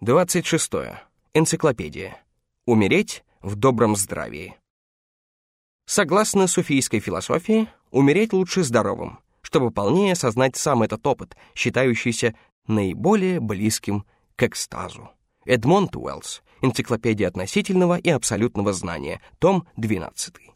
26. Энциклопедия. Умереть в добром здравии. Согласно суфийской философии, умереть лучше здоровым, чтобы полнее осознать сам этот опыт, считающийся наиболее близким к экстазу. Эдмонд Уэллс. Энциклопедия относительного и абсолютного знания. Том 12.